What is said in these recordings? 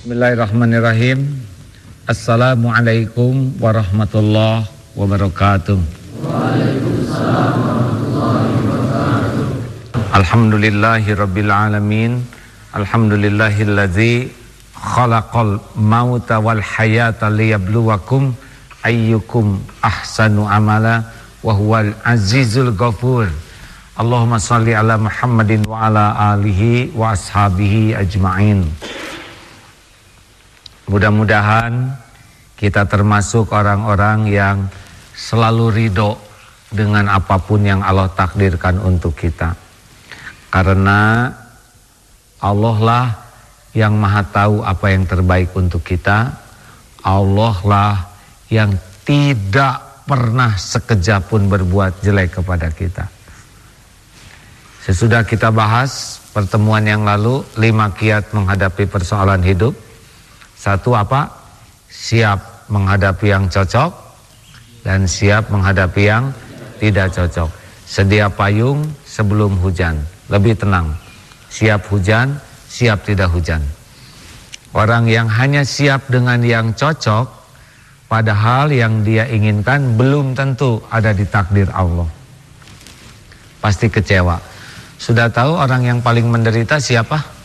Bismillahirrahmanirrahim. Assalamualaikum warahmatullahi wabarakatuh. Waalaikumsalam warahmatullahi wabarakatuh. Alhamdulillahi rabbil alamin. Alhamdulillahilladzi khalaqal mauta wal hayata liyabluwakum ayyukum ahsanu amala wa huwal azizul ghafur. Allahumma salli ala Muhammadin wa ala alihi wa ashabihi ajma'in. Mudah-mudahan kita termasuk orang-orang yang selalu ridho dengan apa pun yang Allah takdirkan untuk kita. Karena Allah lah yang maha tahu apa yang terbaik untuk kita. Allah lah yang tidak pernah sekejap pun berbuat jelek kepada kita. Sesudah kita bahas pertemuan yang lalu lima kiat menghadapi persoalan hidup satu apa? Siap menghadapi yang cocok dan siap menghadapi yang tidak cocok. Sedia payung sebelum hujan, lebih tenang. Siap hujan, siap tidak hujan. Orang yang hanya siap dengan yang cocok, padahal yang dia inginkan belum tentu ada di takdir Allah. Pasti kecewa. Sudah tahu orang yang paling menderita siapa?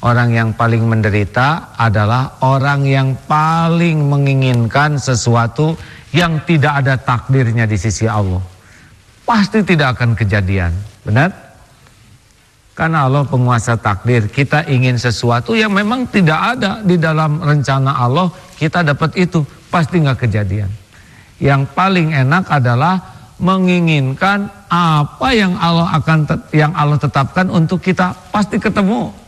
Orang yang paling menderita adalah orang yang paling menginginkan sesuatu yang tidak ada takdirnya di sisi Allah. Pasti tidak akan kejadian, benar? Karena Allah penguasa takdir, kita ingin sesuatu yang memang tidak ada di dalam rencana Allah, kita dapat itu, pasti nggak kejadian. Yang paling enak adalah menginginkan apa yang Allah akan yang Allah tetapkan untuk kita, pasti ketemu.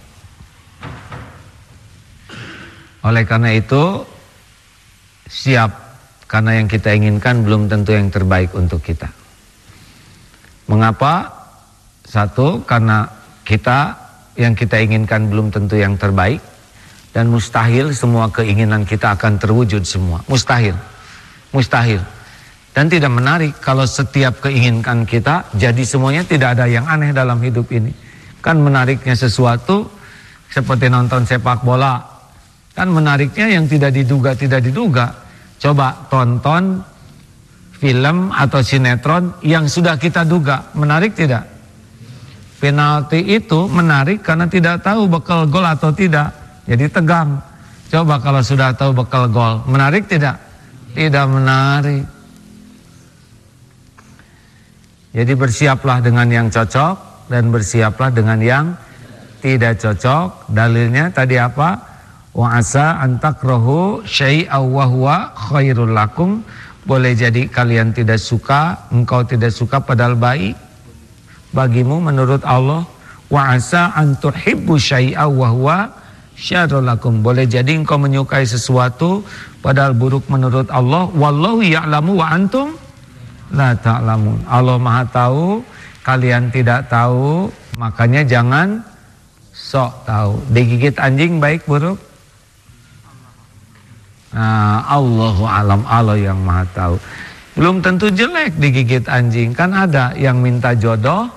Oleh karena itu siap karena yang kita inginkan belum tentu yang terbaik untuk kita. Mengapa? Satu, karena kita yang kita inginkan belum tentu yang terbaik dan mustahil semua keinginan kita akan terwujud semua. Mustahil. Mustahil. Dan tidak menarik kalau setiap keinginan kita jadi semuanya tidak ada yang aneh dalam hidup ini. Kan menariknya sesuatu seperti nonton sepak bola Kan menariknya yang tidak diduga tidak diduga. Coba tonton film atau sinetron yang sudah kita duga. Menarik tidak? Penalti itu menarik karena tidak tahu bekal gol atau tidak. Jadi tegang. Coba kalau sudah tahu bekal gol, menarik tidak? Tidak menarik. Jadi bersiaplah dengan yang cocok dan bersiaplah dengan yang tidak cocok. Dalilnya tadi apa? Wa asa antakrohu syai'aw wa huwa khairul lakum. Boleh jadi kalian tidak suka, engkau tidak suka padahal baik bagimu menurut Allah. Wa asa antuhibbu syai'aw wa huwa lakum. Boleh jadi engkau menyukai sesuatu padahal buruk menurut Allah. Wallahu ya'lamu wa antum la ta'lamun. Allah Maha tahu, kalian tidak tahu, makanya jangan sok tahu. Digigit anjing baik buruk? Nah, Allahu alam Allah yang maha tahu. Belum tentu jelek digigit anjing. Kan ada yang minta jodoh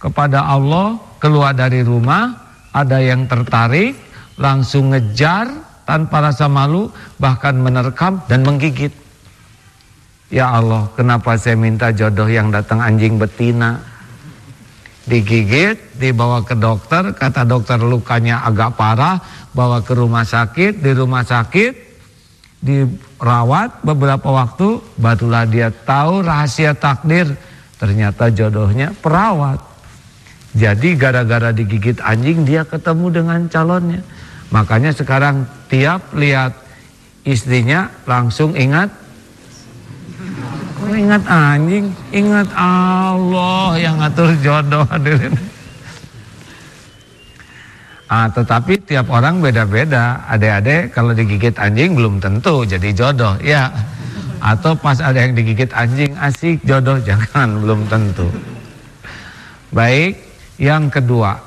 kepada Allah keluar dari rumah, ada yang tertarik langsung ngejar tanpa rasa malu bahkan menerkam dan menggigit. Ya Allah, kenapa saya minta jodoh yang datang anjing betina? Digigit, dibawa ke dokter, kata dokter lukanya agak parah, bawa ke rumah sakit, di rumah sakit dirawat beberapa waktu barulah dia tahu rahasia takdir. Ternyata jodohnya perawat. Jadi gara-gara digigit anjing dia ketemu dengan calonnya. Makanya sekarang tiap lihat istrinya langsung ingat ingat anjing ingat Allah yang ngatur jodoh hadirin Ah, tetapi tiap orang beda-beda. Adik-adik kalau digigit anjing belum tentu jadi jodoh, ya. Atau pas ada yang digigit anjing asik jodoh, jangan belum tentu. Baik, yang kedua.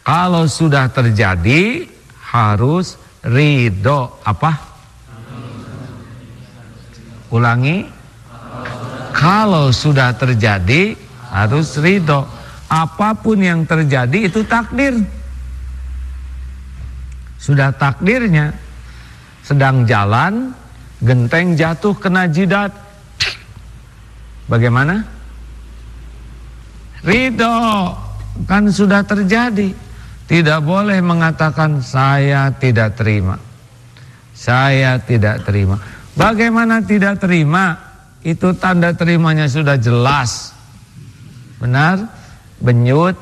Kalau sudah terjadi harus ridho apa? Ulangi. Kalau sudah terjadi harus ridho. Apa pun yang terjadi itu takdir. Sudah takdirnya. Sedang jalan, genteng jatuh kena jidat. Bagaimana? Ridho kan sudah terjadi. Tidak boleh mengatakan saya tidak terima. Saya tidak terima. Bagaimana tidak terima? Itu tanda terimanya sudah jelas. Benar? Benyut,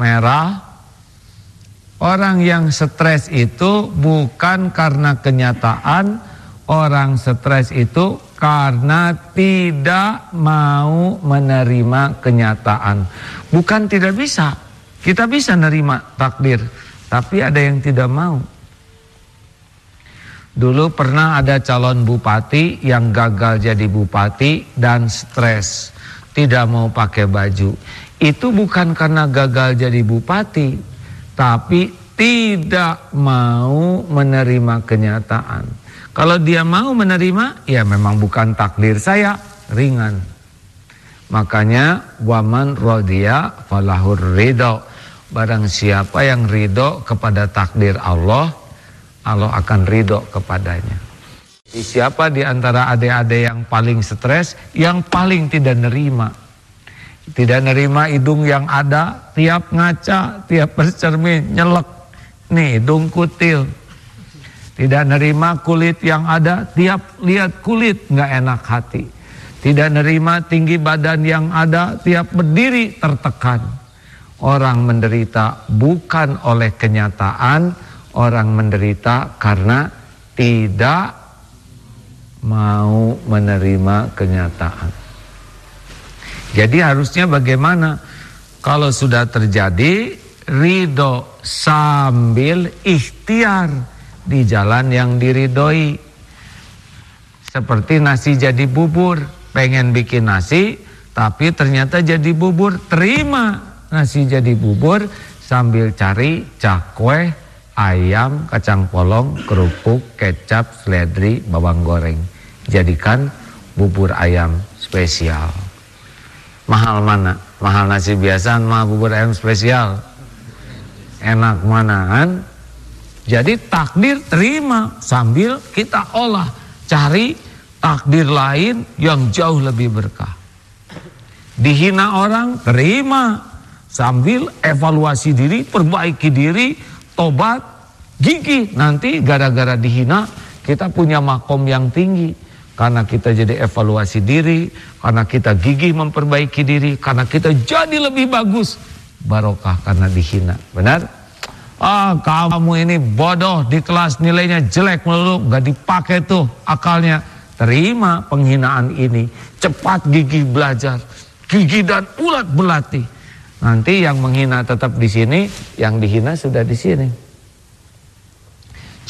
merah, Orang yang stres itu bukan karena kenyataan, orang stres itu karena tidak mau menerima kenyataan. Bukan tidak bisa, kita bisa nerima takdir, tapi ada yang tidak mau. Dulu pernah ada calon bupati yang gagal jadi bupati dan stres, tidak mau pakai baju. Itu bukan karena gagal jadi bupati, tapi tidak mau menerima kenyataan. Kalau dia mau menerima, ya memang bukan takdir saya, ringan. Makanya waman rodia falahur ridho. Barang siapa yang ridho kepada takdir Allah, Allah akan ridho kepadanya. Siapa di antara adik-adik yang paling stres, yang paling tidak nerima tidak nerima hidung yang ada, tiap ngaca, tiap bercermin, nyelek. Nih, hidung kutil. Tidak nerima kulit yang ada, tiap lihat kulit nggak enak hati. Tidak nerima tinggi badan yang ada, tiap berdiri tertekan. Orang menderita bukan oleh kenyataan, orang menderita karena tidak mau menerima kenyataan. Jadi harusnya bagaimana? Kalau sudah terjadi ridho sambil ikhtiar di jalan yang diridoi. Seperti nasi jadi bubur, pengen bikin nasi tapi ternyata jadi bubur, terima nasi jadi bubur sambil cari cakwe, ayam, kacang polong, kerupuk, kecap, seledri, bawang goreng. Jadikan bubur ayam spesial. Mahal mana? Mahal nasi biasa, mahal bubur ayam spesial. Enak mana kan? Jadi takdir terima sambil kita olah. Cari takdir lain yang jauh lebih berkah. Dihina orang, terima. Sambil evaluasi diri, perbaiki diri, tobat, gigi Nanti gara-gara dihina, kita punya makom yang tinggi. Karena kita jadi evaluasi diri, karena kita gigih memperbaiki diri, karena kita jadi lebih bagus. Barokah karena dihina. Benar? Ah, kamu ini bodoh di kelas nilainya jelek melulu, gak dipakai tuh akalnya. Terima penghinaan ini, cepat gigih belajar, gigih dan ulat belati. Nanti yang menghina tetap di sini, yang dihina sudah di sini.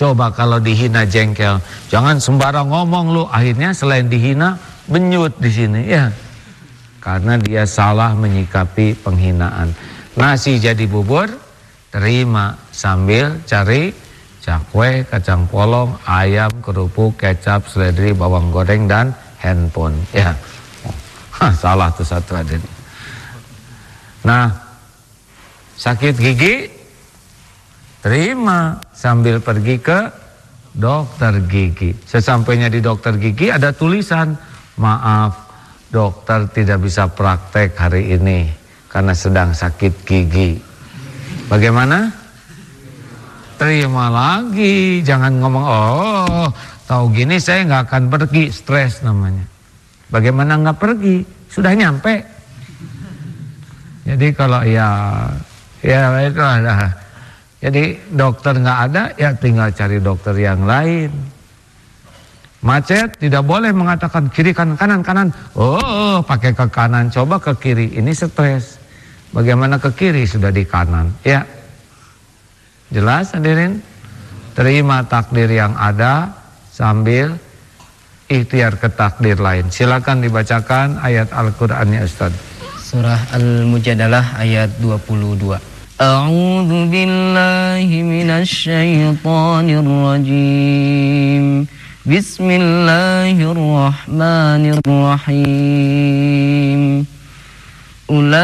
Coba kalau dihina jengkel, jangan sembarang ngomong lu. Akhirnya selain dihina, benyut di sini ya. Karena dia salah menyikapi penghinaan. Nasi jadi bubur, terima sambil cari cakwe, kacang polong, ayam, kerupuk, kecap, seledri, bawang goreng dan handphone. Ya, Hah, salah tuh satu ada. Nah, sakit gigi, terima sambil pergi ke dokter gigi. Sesampainya di dokter gigi ada tulisan, maaf dokter tidak bisa praktek hari ini karena sedang sakit gigi. Bagaimana? Terima lagi, jangan ngomong oh tahu gini saya nggak akan pergi, stres namanya. Bagaimana nggak pergi? Sudah nyampe. Jadi kalau ya ya itu ada jadi dokter nggak ada, ya tinggal cari dokter yang lain. Macet tidak boleh mengatakan kiri kanan kanan kanan. Oh, pakai ke kanan, coba ke kiri. Ini stres. Bagaimana ke kiri sudah di kanan? Ya. Jelas hadirin? Terima takdir yang ada sambil ikhtiar ke takdir lain. Silakan dibacakan ayat Al-Qur'annya Ustaz. Surah Al-Mujadalah ayat 22. أعوذ بالله من الشيطان الرجيم. بسم الله الرحمن الرحيم. أولئك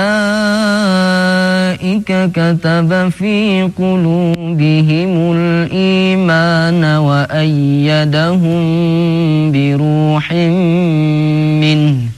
كتب في قلوبهم الإيمان وأيدهم بروح منه.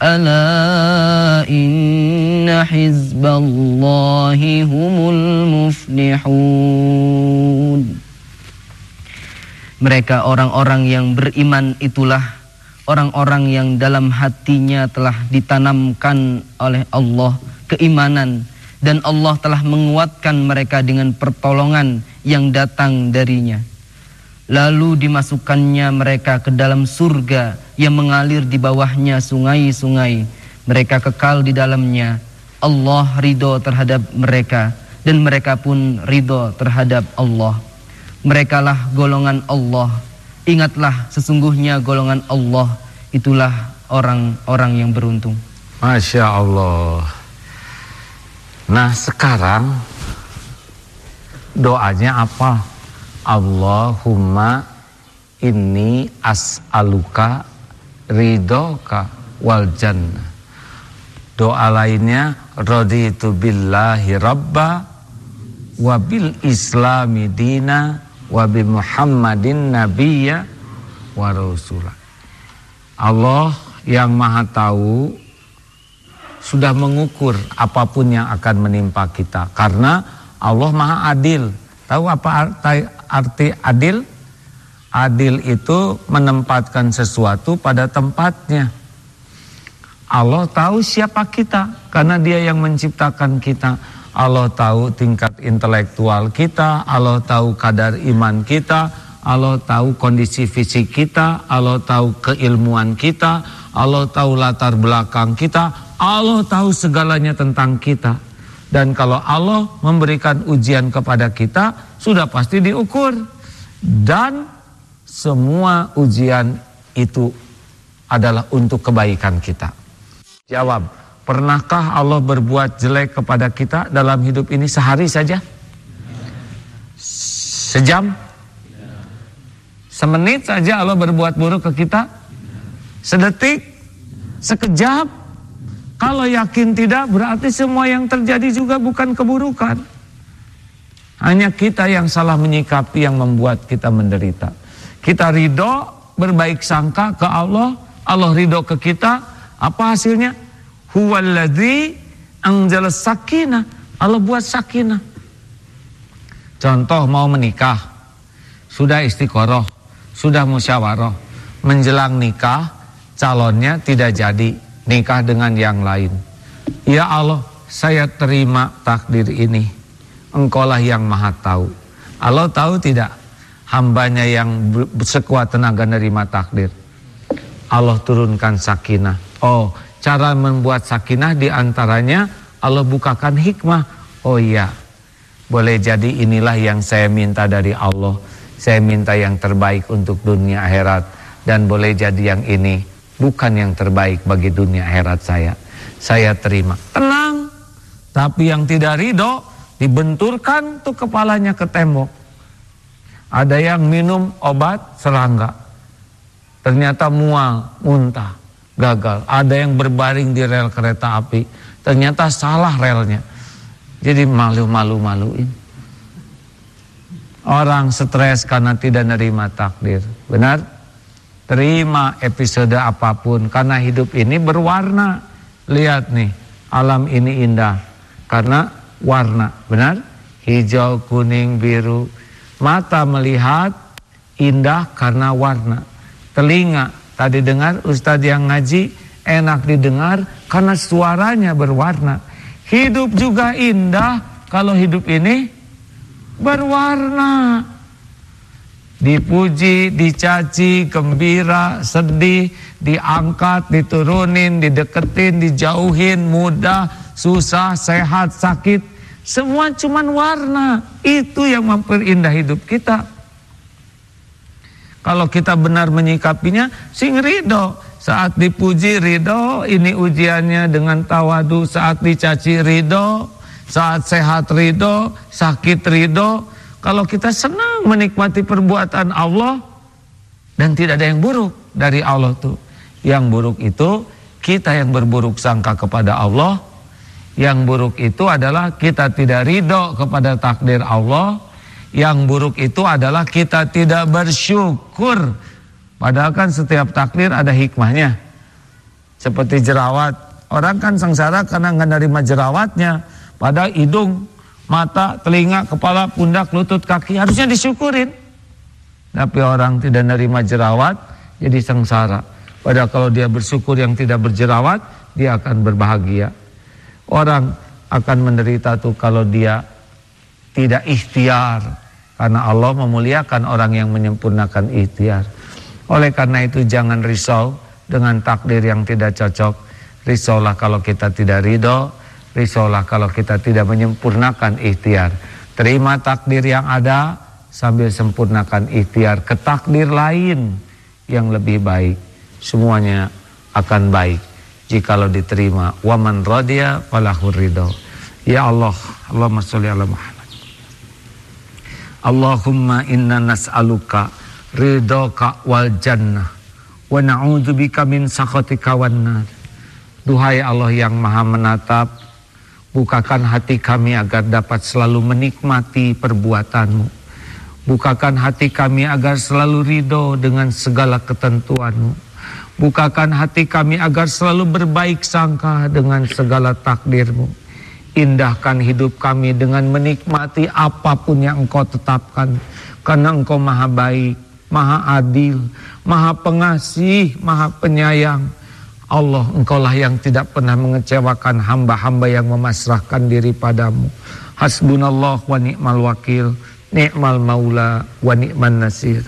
ألا إن حزب الله هم المفلحون Mereka orang-orang yang beriman itulah orang-orang yang dalam hatinya telah ditanamkan oleh Allah keimanan dan Allah telah menguatkan mereka dengan pertolongan yang datang darinya. Lalu dimasukkannya mereka ke dalam surga yang mengalir di bawahnya sungai-sungai. Mereka kekal di dalamnya. Allah ridho terhadap mereka dan mereka pun ridho terhadap Allah. Merekalah golongan Allah. Ingatlah sesungguhnya golongan Allah itulah orang-orang yang beruntung. Masya Allah. Nah sekarang doanya apa? Allahumma inni as'aluka ridhoka wal jannah. Doa lainnya raditu billahi rabba wa bil islami dina wa bi muhammadin nabiyya wa rasulah. Allah yang maha tahu sudah mengukur apa pun yang akan menimpa kita karena Allah Maha Adil. Tahu apa arti adil? Adil itu menempatkan sesuatu pada tempatnya. Allah tahu siapa kita karena Dia yang menciptakan kita. Allah tahu tingkat intelektual kita, Allah tahu kadar iman kita, Allah tahu kondisi fisik kita, Allah tahu keilmuan kita, Allah tahu latar belakang kita, Allah tahu segalanya tentang kita. Dan kalau Allah memberikan ujian kepada kita, sudah pasti diukur. Dan semua ujian itu adalah untuk kebaikan kita. Jawab, pernahkah Allah berbuat jelek kepada kita dalam hidup ini sehari saja? Sejam? Semenit saja Allah berbuat buruk ke kita? Sedetik? Sekejap? Kalau yakin tidak berarti semua yang terjadi juga bukan keburukan. Hanya kita yang salah menyikapi yang membuat kita menderita. Kita ridho berbaik sangka ke Allah, Allah ridho ke kita, apa hasilnya? Huwaladzi anjala sakinah. Allah buat sakinah. Contoh mau menikah, sudah istiqoroh, sudah musyawarah, menjelang nikah, calonnya tidak jadi nikah dengan yang lain. Ya Allah, saya terima takdir ini. Engkaulah yang maha tahu. Allah tahu tidak hambanya yang sekuat tenaga nerima takdir. Allah turunkan sakinah. Oh, cara membuat sakinah di antaranya Allah bukakan hikmah. Oh iya, boleh jadi inilah yang saya minta dari Allah. Saya minta yang terbaik untuk dunia akhirat. Dan boleh jadi yang ini bukan yang terbaik bagi dunia akhirat saya. Saya terima. Tenang. Tapi yang tidak ridho dibenturkan tuh kepalanya ke tembok. Ada yang minum obat serangga. Ternyata mual, muntah, gagal. Ada yang berbaring di rel kereta api. Ternyata salah relnya. Jadi malu-malu-maluin. Orang stres karena tidak nerima takdir. Benar? Terima episode apa pun karena hidup ini berwarna. Lihat nih, alam ini indah karena warna, benar? Hijau, kuning, biru. Mata melihat indah karena warna. Telinga tadi dengar ustadz yang ngaji enak didengar karena suaranya berwarna. Hidup juga indah kalau hidup ini berwarna dipuji, dicaci, gembira, sedih, diangkat, diturunin, dideketin, dijauhin, mudah, susah, sehat, sakit. Semua cuman warna. Itu yang memperindah hidup kita. Kalau kita benar menyikapinya, sing ridho. Saat dipuji ridho, ini ujiannya dengan tawadu. Saat dicaci ridho, saat sehat ridho, sakit ridho. Kalau kita senang menikmati perbuatan Allah, dan tidak ada yang buruk dari Allah tuh. Yang buruk itu kita yang berburuk sangka kepada Allah. Yang buruk itu adalah kita tidak ridho kepada takdir Allah. Yang buruk itu adalah kita tidak bersyukur. Padahal kan setiap takdir ada hikmahnya. Seperti jerawat. Orang kan sengsara karena nggak nerima jerawatnya. Pada hidung, mata, telinga, kepala, pundak, lutut, kaki harusnya disyukurin. Tapi orang tidak nerima jerawat jadi sengsara. Padahal kalau dia bersyukur yang tidak berjerawat, dia akan berbahagia. Orang akan menderita tuh kalau dia tidak ikhtiar. Karena Allah memuliakan orang yang menyempurnakan ikhtiar. Oleh karena itu jangan risau dengan takdir yang tidak cocok. Risaulah kalau kita tidak ridho. Risaulah kalau kita tidak menyempurnakan ikhtiar. Terima takdir yang ada sambil sempurnakan ikhtiar ke takdir lain yang lebih baik. Semuanya akan baik jikalau diterima. Waman radiya falahur ridho. Ya Allah Allahumma sholli ala Muhammad. Allahumma inna nas'aluka ridhoka wal jannah wa na'udzubika min sakhatika wan nar. Duhai Allah yang maha menatap Bukakan hati kami agar dapat selalu menikmati perbuatanmu Bukakan hati kami agar selalu ridho dengan segala ketentuanmu Bukakan hati kami agar selalu berbaik sangka dengan segala takdirmu. Indahkan hidup kami dengan menikmati apa pun yang engkau tetapkan. Karena engkau maha baik, maha adil, maha pengasih, maha penyayang. Allah engkaulah yang tidak pernah mengecewakan hamba-hamba yang memasrahkan diri padamu. Hasbunallah wa ni'mal wakil, ni'mal maula wa ni'man nasir.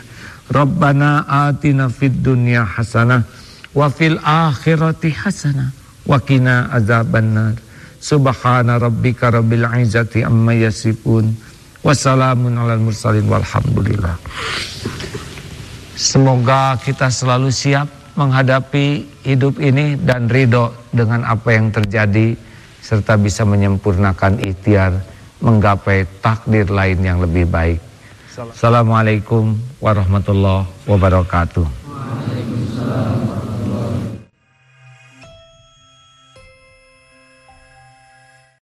Rabbana atina fid dunya hasanah wa fil akhirati hasanah wa qina azabannar subhana rabbika rabbil izzati amma yasifun wassalamun alal mursalin walhamdulillah semoga kita selalu siap menghadapi hidup ini dan ridho dengan apa yang terjadi serta bisa menyempurnakan ikhtiar menggapai takdir lain yang lebih baik. Assalamualaikum warahmatullahi wabarakatuh.